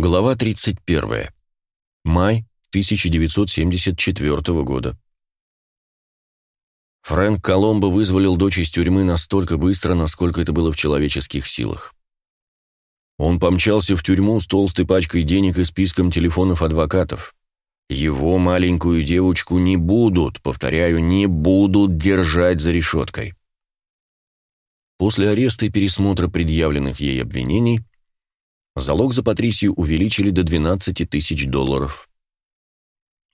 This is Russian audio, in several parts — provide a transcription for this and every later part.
Глава 31. Май 1974 года. Фрэнк Коломбо вызволил дочь из тюрьмы настолько быстро, насколько это было в человеческих силах. Он помчался в тюрьму с толстой пачкой денег и списком телефонов адвокатов. Его маленькую девочку не будут, повторяю, не будут держать за решеткой. После ареста и пересмотра предъявленных ей обвинений Залог за Патрисию увеличили до 12 тысяч долларов.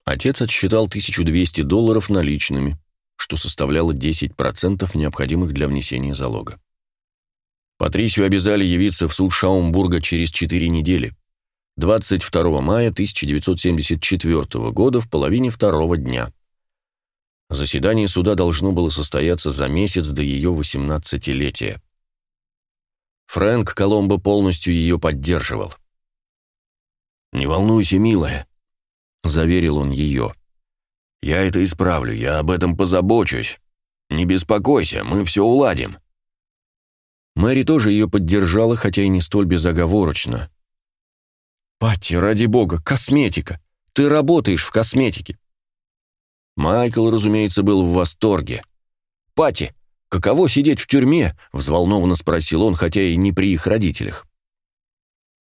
Отец отсчитал 1200 долларов наличными, что составляло 10% необходимых для внесения залога. Патрисию обязали явиться в суд Шаумбурга через 4 недели, 22 мая 1974 года в половине второго дня. Заседание суда должно было состояться за месяц до ее 18-летия. Фрэнк Коломбо полностью ее поддерживал. «Не волнуйся, милая», — заверил он ее. «Я это исправлю, я об этом позабочусь. Не беспокойся, мы все уладим». Мэри тоже ее поддержала, хотя и не столь безоговорочно. «Патти, ради бога, косметика! Ты работаешь в косметике!» Майкл, разумеется, был в восторге. «Патти, «Каково сидеть в тюрьме?» — взволнованно спросил он, хотя и не при их родителях.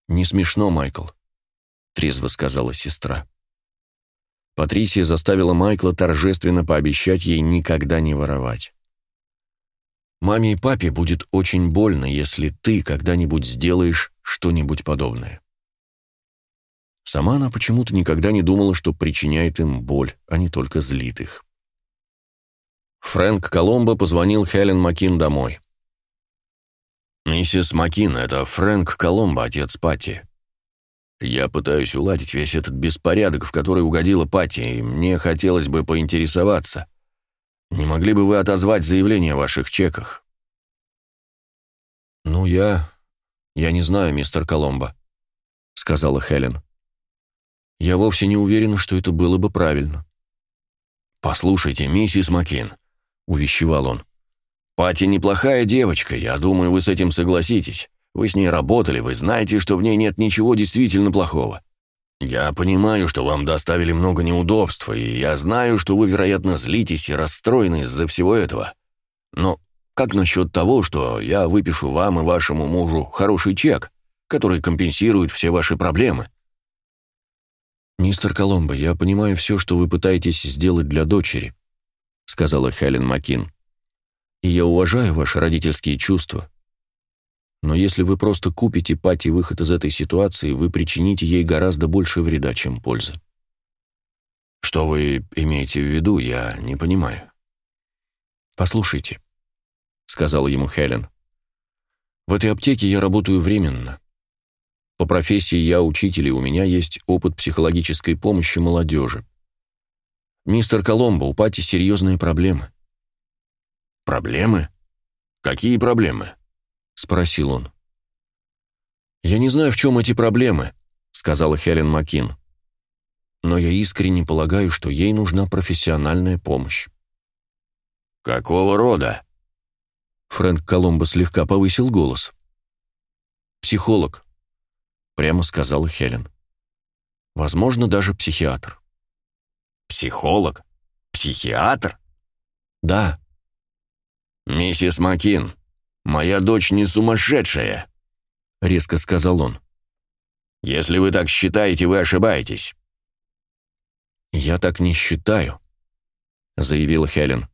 «Не смешно, Майкл», — трезво сказала сестра. Патрисия заставила Майкла торжественно пообещать ей никогда не воровать. «Маме и папе будет очень больно, если ты когда-нибудь сделаешь что-нибудь подобное». Сама она почему-то никогда не думала, что причиняет им боль, а не только злит их. Фрэнк Коломбо позвонил Хелен Макин домой. «Миссис Макин, это Фрэнк Коломбо, отец Пати. Я пытаюсь уладить весь этот беспорядок, в который угодила Пати, и мне хотелось бы поинтересоваться. Не могли бы вы отозвать заявление о ваших чеках?» «Ну, я... я не знаю, мистер Коломбо», — сказала Хелен. «Я вовсе не уверена, что это было бы правильно». «Послушайте, миссис Макин, — увещевал он. «Пати неплохая девочка, я думаю, вы с этим согласитесь. Вы с ней работали, вы знаете, что в ней нет ничего действительно плохого. Я понимаю, что вам доставили много неудобств, и я знаю, что вы, вероятно, злитесь и расстроены из-за всего этого. Но как насчет того, что я выпишу вам и вашему мужу хороший чек, который компенсирует все ваши проблемы?» «Мистер Коломбо, я понимаю все, что вы пытаетесь сделать для дочери», сказала Хелен Макин. Я уважаю ваши родительские чувства. Но если вы просто купите Пати выход из этой ситуации, вы причините ей гораздо больше вреда, чем пользы. Что вы имеете в виду, я не понимаю. Послушайте, сказала ему Хелен. В этой аптеке я работаю временно. По профессии я учитель, и у меня есть опыт психологической помощи молодежи. «Мистер Коломбо, у Пати серьезные проблемы». «Проблемы? Какие проблемы?» — спросил он. «Я не знаю, в чем эти проблемы», — сказала Хелен Макин. «Но я искренне полагаю, что ей нужна профессиональная помощь». «Какого рода?» Фрэнк Коломбо слегка повысил голос. «Психолог», — прямо сказала Хелен. «Возможно, даже психиатр». Психолог? Психиатр? Да. Миссис Макин, моя дочь не сумасшедшая, резко сказал он. Если вы так считаете, вы ошибаетесь. Я так не считаю, заявила Хелен.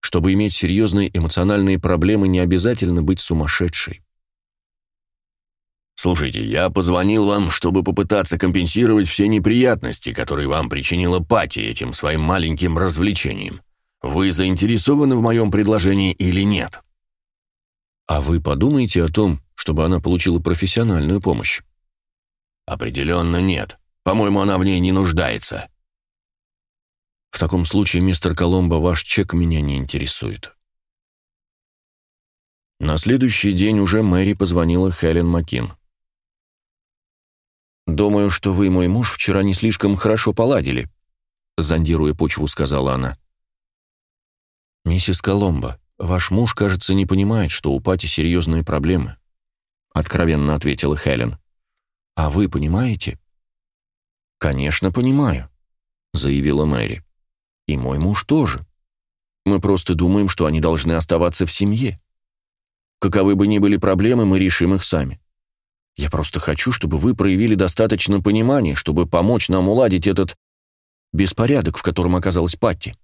Чтобы иметь серьезные эмоциональные проблемы, не обязательно быть сумасшедшей. Слушайте, я позвонил вам, чтобы попытаться компенсировать все неприятности, которые вам причинила Пати этим своим маленьким развлечением. Вы заинтересованы в моем предложении или нет? А вы подумаете о том, чтобы она получила профессиональную помощь? Определенно нет. По-моему, она в ней не нуждается. В таком случае, мистер Коломбо, ваш чек меня не интересует. На следующий день уже Мэри позвонила Хелен Макин. «Думаю, что вы и мой муж вчера не слишком хорошо поладили», зондируя почву, сказала она. «Миссис Коломбо, ваш муж, кажется, не понимает, что у Пати серьезные проблемы», откровенно ответила Хелен. А вы понимаете?» «Конечно, понимаю», — заявила Мэри. «И мой муж тоже. Мы просто думаем, что они должны оставаться в семье. Каковы бы ни были проблемы, мы решим их сами. Я просто хочу, чтобы вы проявили достаточно понимания, чтобы помочь нам уладить этот беспорядок, в котором оказалась Патти».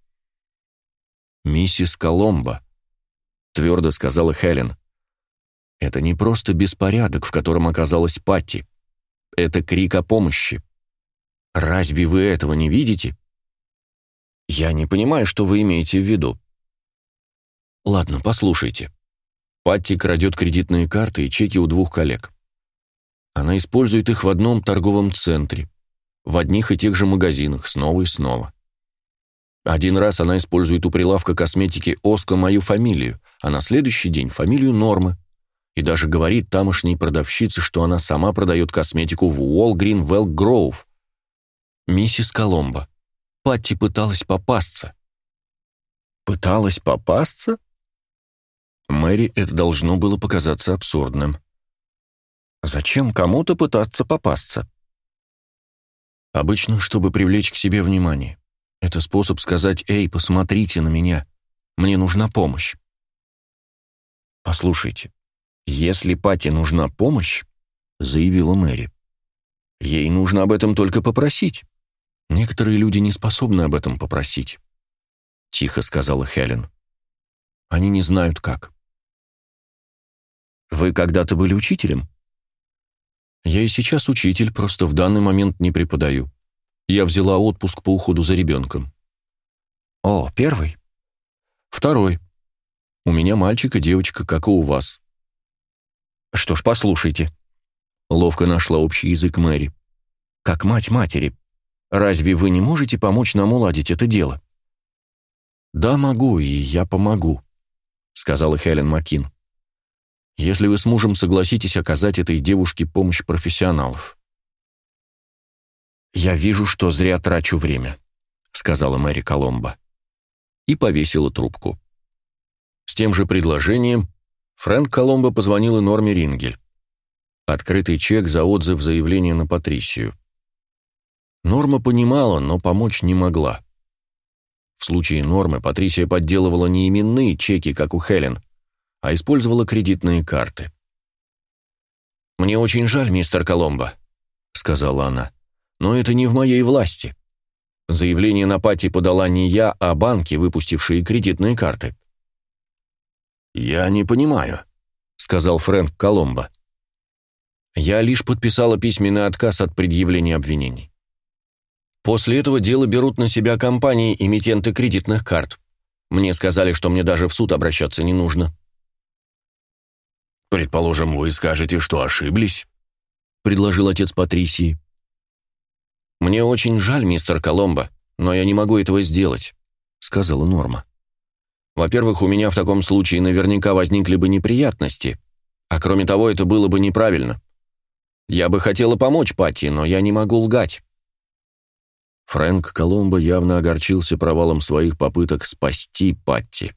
«Миссис Коломбо», — твердо сказала Хелен. «Это не просто беспорядок, в котором оказалась Патти. Это крик о помощи. Разве вы этого не видите?» «Я не понимаю, что вы имеете в виду». «Ладно, послушайте. Патти крадет кредитные карты и чеки у двух коллег. Она использует их в одном торговом центре, в одних и тех же магазинах, снова и снова. Один раз она использует у прилавка косметики Оска мою фамилию, а на следующий день фамилию Нормы. И даже говорит тамошней продавщице, что она сама продает косметику в Уолгрин Велл Гроув. Миссис Коломбо. Патти пыталась попасться. Пыталась попасться? Мэри это должно было показаться абсурдным. Зачем кому-то пытаться попасться? Обычно, чтобы привлечь к себе внимание. Это способ сказать «Эй, посмотрите на меня, мне нужна помощь». «Послушайте, если Пати нужна помощь, — заявила Мэри, — ей нужно об этом только попросить. Некоторые люди не способны об этом попросить», — тихо сказала Хелен. «Они не знают, как». «Вы когда-то были учителем?» «Я и сейчас учитель, просто в данный момент не преподаю. Я взяла отпуск по уходу за ребенком. О, первый? Второй. У меня мальчик и девочка, как и у вас. Что ж, послушайте. Ловко нашла общий язык Мэри. Как мать матери. Разве вы не можете помочь нам уладить это дело? Да, могу, и я помогу, сказала Хелен Макин. Если вы с мужем согласитесь оказать этой девушке помощь профессионалов. «Я вижу, что зря трачу время», — сказала Мэри Коломбо. И повесила трубку. С тем же предложением Фрэнк Коломбо позвонил и Норме Рингель. Открытый чек за отзыв заявления на Патрисию. Норма понимала, но помочь не могла. В случае Нормы Патрисия подделывала не именные чеки, как у Хелен, а использовала кредитные карты. «Мне очень жаль, мистер Коломбо», — сказала она но это не в моей власти. Заявление на пати подала не я, а банки, выпустившие кредитные карты. «Я не понимаю», — сказал Фрэнк Коломбо. «Я лишь подписала письменный отказ от предъявления обвинений. После этого дело берут на себя компании-эмитенты кредитных карт. Мне сказали, что мне даже в суд обращаться не нужно». «Предположим, вы скажете, что ошиблись», — предложил отец Патрисии. «Мне очень жаль, мистер Коломбо, но я не могу этого сделать», — сказала Норма. «Во-первых, у меня в таком случае наверняка возникли бы неприятности, а кроме того, это было бы неправильно. Я бы хотела помочь Патти, но я не могу лгать». Фрэнк Коломбо явно огорчился провалом своих попыток спасти Патти.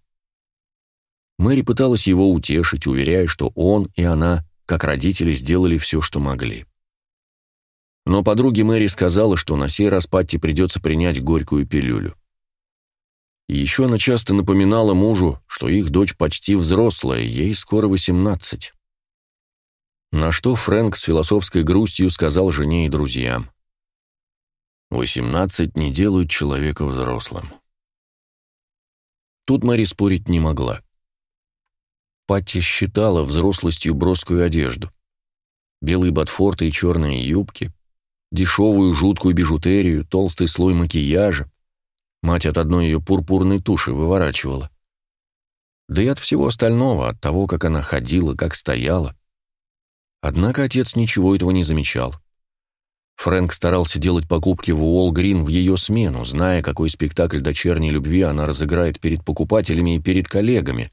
Мэри пыталась его утешить, уверяя, что он и она, как родители, сделали все, что могли. Но подруге Мэри сказала, что на сей раз Патти придется принять горькую пилюлю. И еще она часто напоминала мужу, что их дочь почти взрослая, ей скоро 18. На что Фрэнк с философской грустью сказал жене и друзьям. «Восемнадцать не делают человека взрослым». Тут Мэри спорить не могла. Патти считала взрослостью броскую одежду. Белые ботфорты и черные юбки, дешевую жуткую бижутерию, толстый слой макияжа. Мать от одной ее пурпурной туши выворачивала. Да и от всего остального, от того, как она ходила, как стояла. Однако отец ничего этого не замечал. Фрэнк старался делать покупки в Уолл-Грин в ее смену, зная, какой спектакль дочерней любви она разыграет перед покупателями и перед коллегами,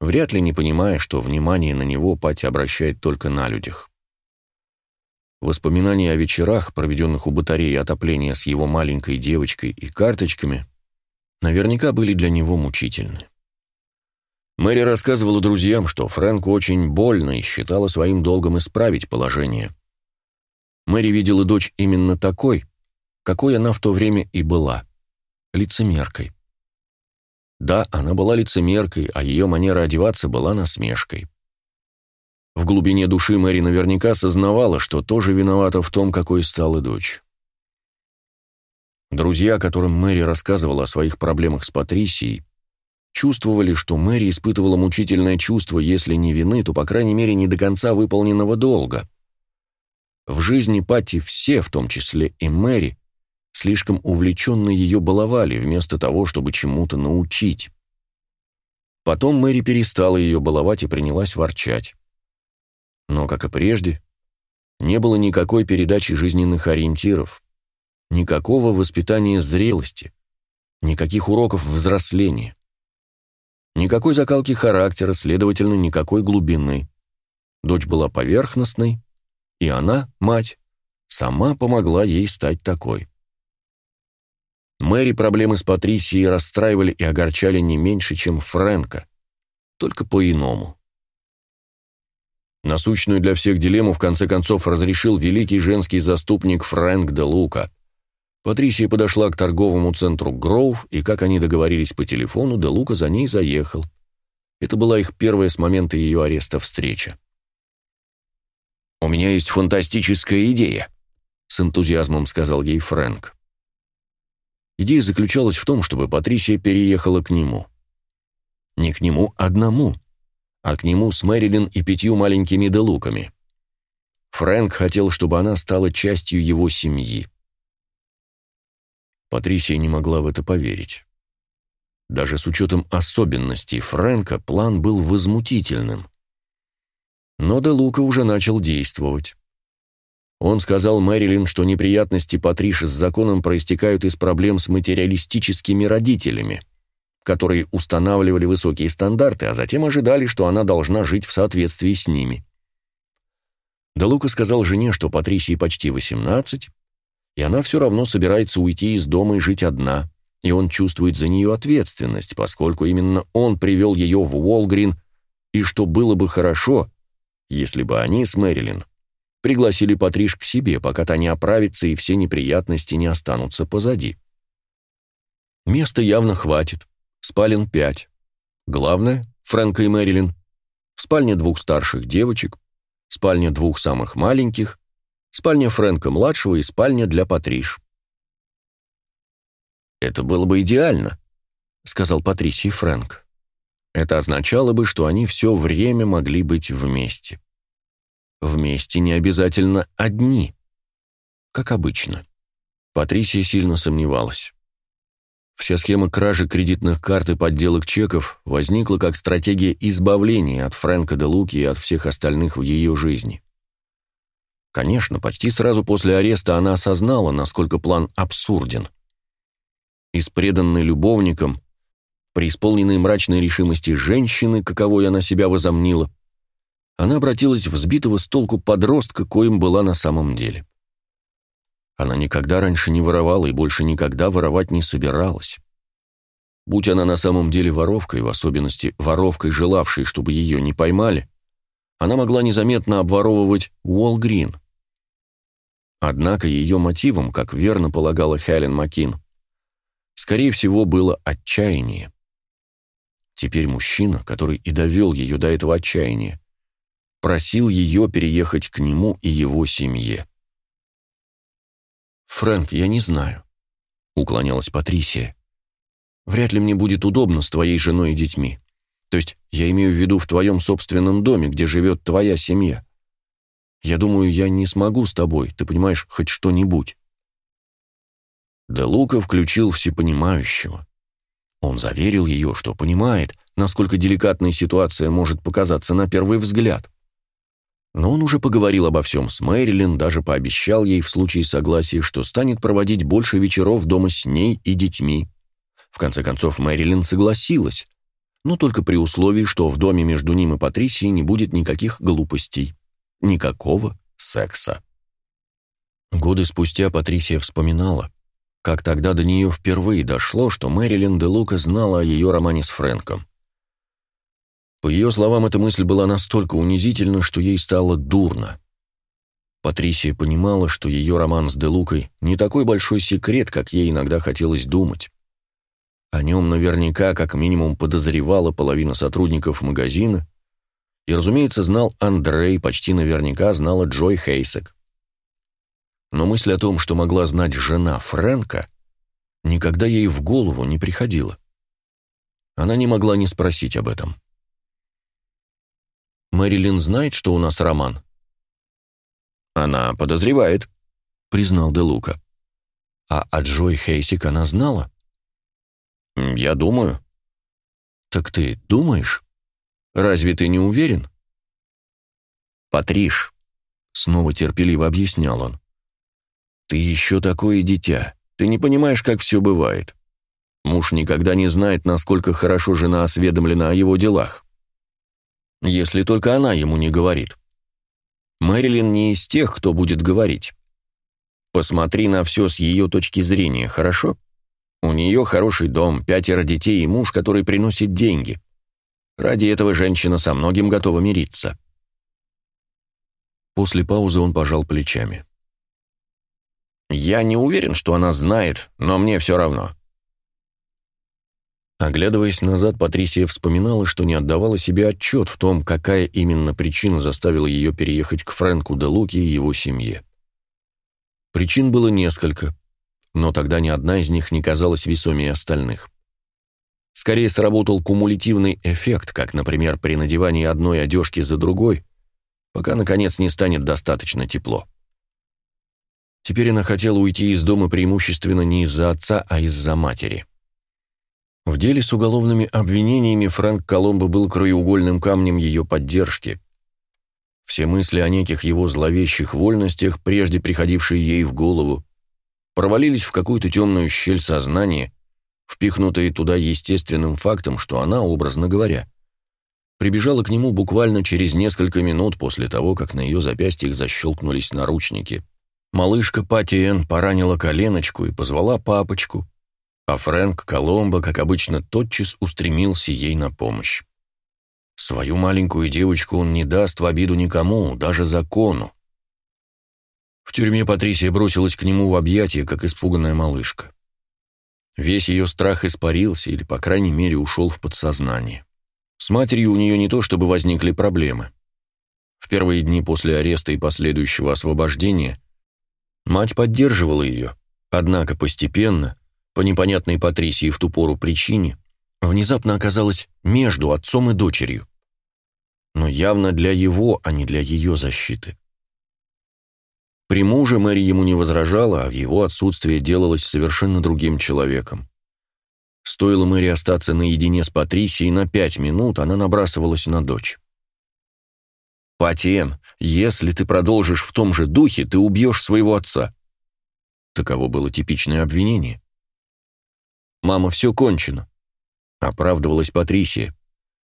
вряд ли не понимая, что внимание на него Пати обращает только на людях. Воспоминания о вечерах, проведенных у батареи отопления с его маленькой девочкой и карточками, наверняка были для него мучительны. Мэри рассказывала друзьям, что Фрэнку очень больно и считала своим долгом исправить положение. Мэри видела дочь именно такой, какой она в то время и была – лицемеркой. Да, она была лицемеркой, а ее манера одеваться была насмешкой. В глубине души Мэри наверняка сознавала, что тоже виновата в том, какой стала дочь. Друзья, которым Мэри рассказывала о своих проблемах с Патрисией, чувствовали, что Мэри испытывала мучительное чувство, если не вины, то, по крайней мере, не до конца выполненного долга. В жизни Пати все, в том числе и Мэри, слишком увлеченно ее баловали, вместо того, чтобы чему-то научить. Потом Мэри перестала ее баловать и принялась ворчать. Но, как и прежде, не было никакой передачи жизненных ориентиров, никакого воспитания зрелости, никаких уроков взросления, никакой закалки характера, следовательно, никакой глубины. Дочь была поверхностной, и она, мать, сама помогла ей стать такой. Мэри проблемы с Патрисией расстраивали и огорчали не меньше, чем Фрэнка, только по-иному. Насущную для всех дилемму в конце концов разрешил великий женский заступник Фрэнк де Лука. Патрисия подошла к торговому центру Гроув, и, как они договорились по телефону, де Лука за ней заехал. Это была их первая с момента ее ареста встреча. «У меня есть фантастическая идея», — с энтузиазмом сказал ей Фрэнк. Идея заключалась в том, чтобы Патрисия переехала к нему. Не к нему одному, а к нему с Мэрилин и пятью маленькими делуками. Фрэнк хотел, чтобы она стала частью его семьи. Патрисия не могла в это поверить. Даже с учетом особенностей Фрэнка план был возмутительным. Но Делука уже начал действовать. Он сказал Мэрилин, что неприятности Патриши с законом проистекают из проблем с материалистическими родителями, которые устанавливали высокие стандарты, а затем ожидали, что она должна жить в соответствии с ними. Де Лука сказал жене, что Патрисии почти 18, и она все равно собирается уйти из дома и жить одна, и он чувствует за нее ответственность, поскольку именно он привел ее в Уолгрин, и что было бы хорошо, если бы они с Мэрилин пригласили Патриш к себе, пока та не оправится и все неприятности не останутся позади. Места явно хватит. Спален пять. Главное, Фрэнка и Мэрилин, спальня двух старших девочек, спальня двух самых маленьких, спальня Фрэнка-младшего и спальня для Патриш. «Это было бы идеально», — сказал Патрисий Фрэнк. «Это означало бы, что они все время могли быть вместе». Вместе не обязательно одни. Как обычно. Патрисия сильно сомневалась. Вся схема кражи кредитных карт и подделок чеков возникла как стратегия избавления от Фрэнка де Луки и от всех остальных в ее жизни. Конечно, почти сразу после ареста она осознала, насколько план абсурден. Из преданной любовником, преисполненной мрачной решимости женщины, каковой она себя возомнила, она обратилась в сбитого с толку подростка, коим была на самом деле. Она никогда раньше не воровала и больше никогда воровать не собиралась. Будь она на самом деле воровкой, в особенности воровкой, желавшей, чтобы ее не поймали, она могла незаметно обворовывать Уолгрин. Однако ее мотивом, как верно полагала Хелен Макин, скорее всего, было отчаяние. Теперь мужчина, который и довел ее до этого отчаяния, просил ее переехать к нему и его семье. «Фрэнк, я не знаю», — уклонялась Патрисия. «Вряд ли мне будет удобно с твоей женой и детьми. То есть я имею в виду в твоем собственном доме, где живет твоя семья. Я думаю, я не смогу с тобой, ты понимаешь, хоть что-нибудь». Де Лука включил всепонимающего. Он заверил ее, что понимает, насколько деликатная ситуация может показаться на первый взгляд. Но он уже поговорил обо всем с Мэрилин, даже пообещал ей в случае согласия, что станет проводить больше вечеров дома с ней и детьми. В конце концов, Мэрилин согласилась, но только при условии, что в доме между ним и Патрисией не будет никаких глупостей, никакого секса. Годы спустя Патрисия вспоминала, как тогда до нее впервые дошло, что Мэрилин де Лука знала о ее романе с Фрэнком. По ее словам, эта мысль была настолько унизительна, что ей стало дурно. Патрисия понимала, что ее роман с Делукой не такой большой секрет, как ей иногда хотелось думать. О нем наверняка как минимум подозревала половина сотрудников магазина, и, разумеется, знал Андрей, почти наверняка знала Джой Хейсек. Но мысль о том, что могла знать жена Фрэнка, никогда ей в голову не приходила. Она не могла не спросить об этом. «Мэрилин знает, что у нас роман?» «Она подозревает», — признал Де Лука. «А о Джой Хейсик она знала?» «Я думаю». «Так ты думаешь? Разве ты не уверен?» «Патриш», — снова терпеливо объяснял он. «Ты еще такое дитя. Ты не понимаешь, как все бывает. Муж никогда не знает, насколько хорошо жена осведомлена о его делах. Если только она ему не говорит. Мэрилин не из тех, кто будет говорить. Посмотри на все с ее точки зрения, хорошо? У нее хороший дом, пятеро детей и муж, который приносит деньги. Ради этого женщина со многим готова мириться. После паузы он пожал плечами. «Я не уверен, что она знает, но мне все равно. Оглядываясь назад, Патрисия вспоминала, что не отдавала себе отчет в том, какая именно причина заставила ее переехать к Фрэнку де Луке и его семье. Причин было несколько, но тогда ни одна из них не казалась весомее остальных. Скорее сработал кумулятивный эффект, как, например, при надевании одной одежки за другой, пока, наконец, не станет достаточно тепло. Теперь она хотела уйти из дома преимущественно не из-за отца, а из-за матери. В деле с уголовными обвинениями Фрэнк Коломбо был краеугольным камнем ее поддержки. Все мысли о неких его зловещих вольностях, прежде приходившие ей в голову, провалились в какую-то темную щель сознания, впихнутые туда естественным фактом, что она, образно говоря, прибежала к нему буквально через несколько минут после того, как на ее запястьях защелкнулись наручники. Малышка Пати Энн поранила коленочку и позвала папочку, а Фрэнк Коломбо, как обычно, тотчас устремился ей на помощь. Свою маленькую девочку он не даст в обиду никому, даже закону. В тюрьме Патрисия бросилась к нему в объятия, как испуганная малышка. Весь ее страх испарился или, по крайней мере, ушел в подсознание. С матерью у нее не то чтобы возникли проблемы. В первые дни после ареста и последующего освобождения мать поддерживала ее, однако постепенно, по непонятной Патрисии в ту пору причине, внезапно оказалась между отцом и дочерью. Но явно для его, а не для ее защиты. При муже Мэри ему не возражала, а в его отсутствие делалась совершенно другим человеком. Стоило Мэри остаться наедине с Патрисией на пять минут, она набрасывалась на дочь. «Патиен, если ты продолжишь в том же духе, ты убьешь своего отца». Таково было типичное обвинение. «Мама, все кончено», — оправдывалась Патрисия.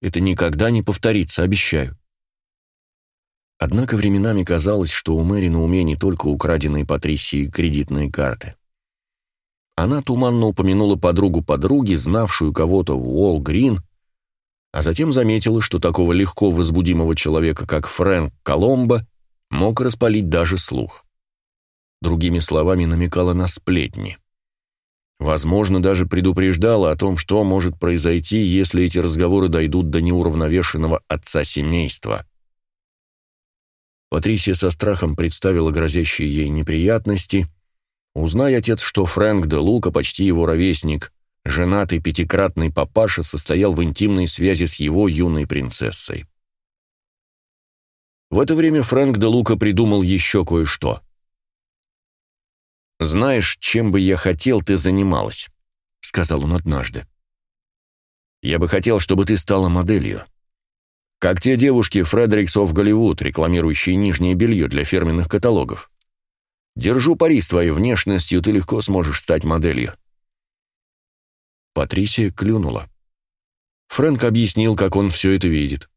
«Это никогда не повторится, обещаю». Однако временами казалось, что у Мэри на уме не только украденные Патрисией кредитные карты. Она туманно упомянула подругу подруги, знавшую кого-то в Уолл-Грин, а затем заметила, что такого легко возбудимого человека, как Фрэнк Коломбо, мог распалить даже слух. Другими словами, намекала на сплетни. Возможно, даже предупреждала о том, что может произойти, если эти разговоры дойдут до неуравновешенного отца семейства. Патрисия со страхом представила грозящие ей неприятности. Узнай, отец, что Фрэнк де Лука, почти его ровесник, женатый пятикратный папаша, состоял в интимной связи с его юной принцессой. В это время Фрэнк де Лука придумал еще кое-что — «Знаешь, чем бы я хотел, ты занималась», — сказал он однажды. «Я бы хотел, чтобы ты стала моделью. Как те девушки Фредерикс оф Голливуд, рекламирующие нижнее белье для фирменных каталогов. Держу пари с твоей внешностью, ты легко сможешь стать моделью». Патрисия клюнула. Фрэнк объяснил, как он все это видит.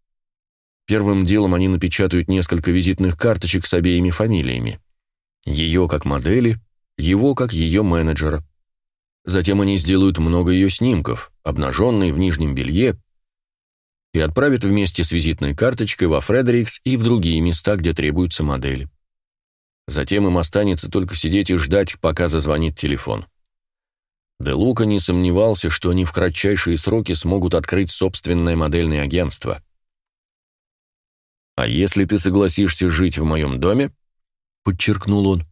Первым делом они напечатают несколько визитных карточек с обеими фамилиями. Ее как модели, его как ее менеджера. Затем они сделают много ее снимков, обнаженной в нижнем белье, и отправят вместе с визитной карточкой во Фредерикс и в другие места, где требуются модели. Затем им останется только сидеть и ждать, пока зазвонит телефон. Де Лука не сомневался, что они в кратчайшие сроки смогут открыть собственное модельное агентство. «А если ты согласишься жить в моем доме?» — подчеркнул он.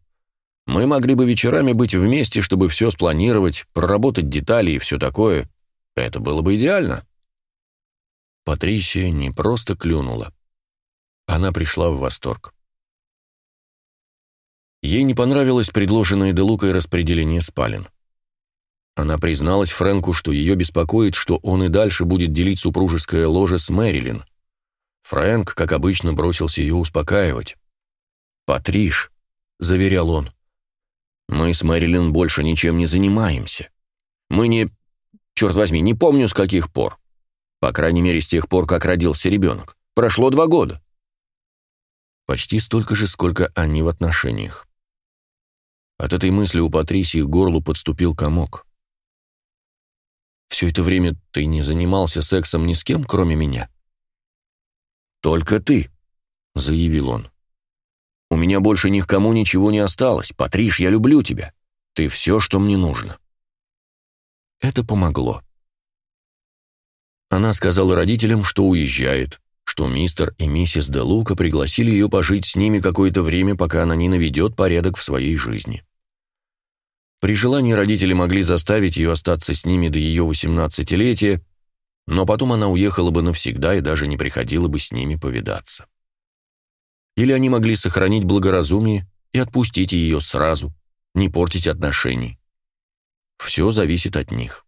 «Мы могли бы вечерами быть вместе, чтобы все спланировать, проработать детали и все такое. Это было бы идеально». Патрисия не просто клюнула. Она пришла в восторг. Ей не понравилось предложенное Делукой распределение спален. Она призналась Фрэнку, что ее беспокоит, что он и дальше будет делить супружеское ложе с Мэрилин. Фрэнк, как обычно, бросился ее успокаивать. «Патриш», — заверял он, — «мы с Мэрилин больше ничем не занимаемся. Мы не... Черт возьми, не помню с каких пор. По крайней мере, с тех пор, как родился ребенок. Прошло два года. Почти столько же, сколько они в отношениях. От этой мысли у Патрисии к горлу подступил комок. «Все это время ты не занимался сексом ни с кем, кроме меня?» «Только ты», — заявил он. «У меня больше ни к кому ничего не осталось. Патриш, я люблю тебя. Ты все, что мне нужно». Это помогло. Она сказала родителям, что уезжает, что мистер и миссис Де Лука пригласили ее пожить с ними какое-то время, пока она не наведет порядок в своей жизни. При желании родители могли заставить ее остаться с ними до ее восемнадцатилетия, но потом она уехала бы навсегда и даже не приходила бы с ними повидаться. Или они могли сохранить благоразумие и отпустить ее сразу, не портить отношений. Все зависит от них.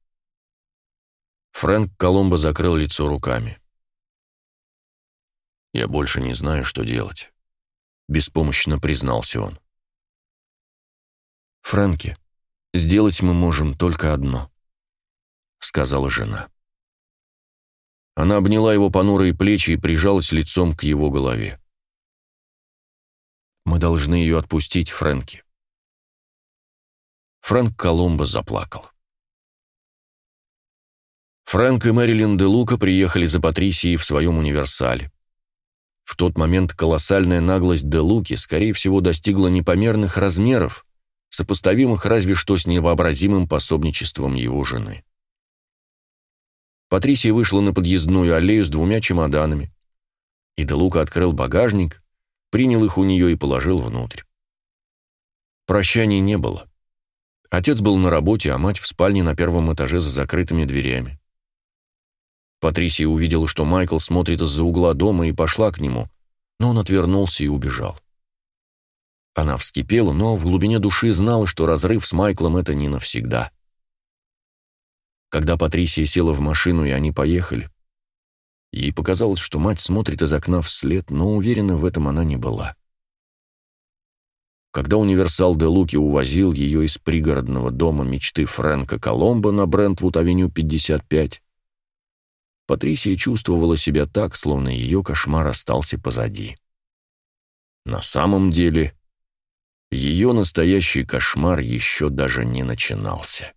Фрэнк Коломбо закрыл лицо руками. «Я больше не знаю, что делать», — беспомощно признался он. «Фрэнки, сделать мы можем только одно», — сказала жена. Она обняла его понурые плечи и прижалась лицом к его голове. «Мы должны ее отпустить, Фрэнки». Фрэнк Коломбо заплакал. Фрэнк и Мэрилин де Лука приехали за Патрисией в своем универсале. В тот момент колоссальная наглость де Луки, скорее всего, достигла непомерных размеров, сопоставимых разве что с невообразимым пособничеством его жены. Патрисия вышла на подъездную аллею с двумя чемоданами, и де Лука открыл багажник, принял их у нее и положил внутрь. Прощаний не было. Отец был на работе, а мать в спальне на первом этаже за закрытыми дверями. Патрисия увидела, что Майкл смотрит из-за угла дома и пошла к нему, но он отвернулся и убежал. Она вскипела, но в глубине души знала, что разрыв с Майклом — это не навсегда. Когда Патрисия села в машину и они поехали, ей показалось, что мать смотрит из окна вслед, но уверена в этом она не была. Когда универсал де Луки увозил ее из пригородного дома мечты Фрэнка Коломбо на Брентвуд-авеню 55, Патрисия чувствовала себя так, словно ее кошмар остался позади. На самом деле, ее настоящий кошмар еще даже не начинался.